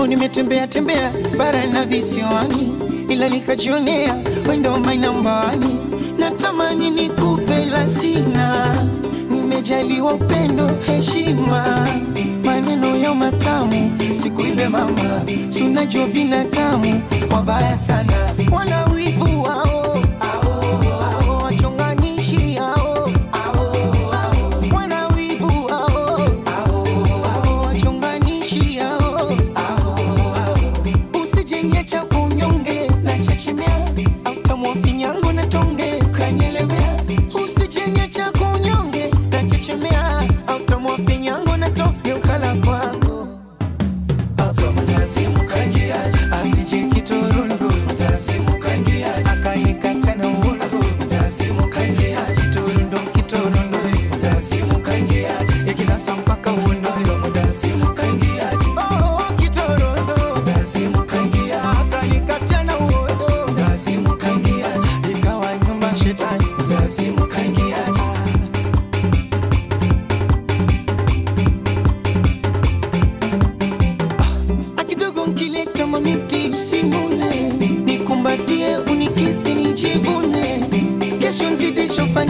japo nimetembea tembea bara na visiwani, ila nikajionea wendo my number one. Natamani nikupe ila sina, nimejaliwa upendo, heshima, maneno ya matamu, sikuibe mama, sunajua binadamu wabaya sana, wanawivu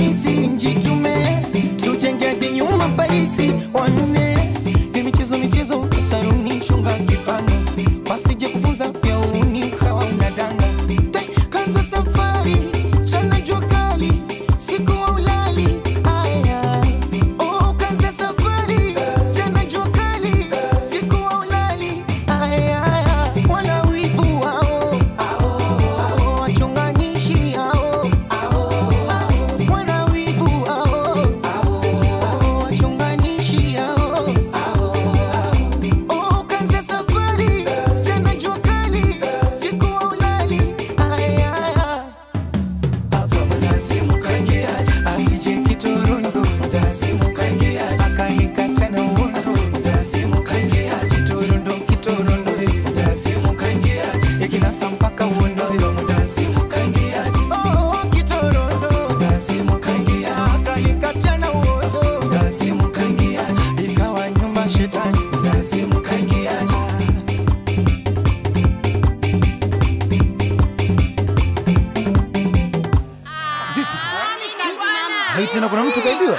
Many Kinasa ikawa nyumba shetani. Kuna mtu kaibiwa?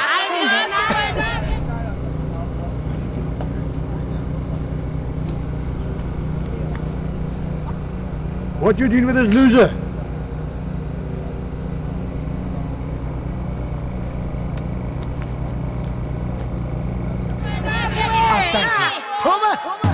What you doing with this loser? Asante. Thomas! Thomas!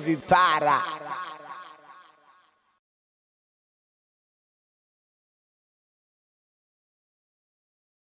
vi para.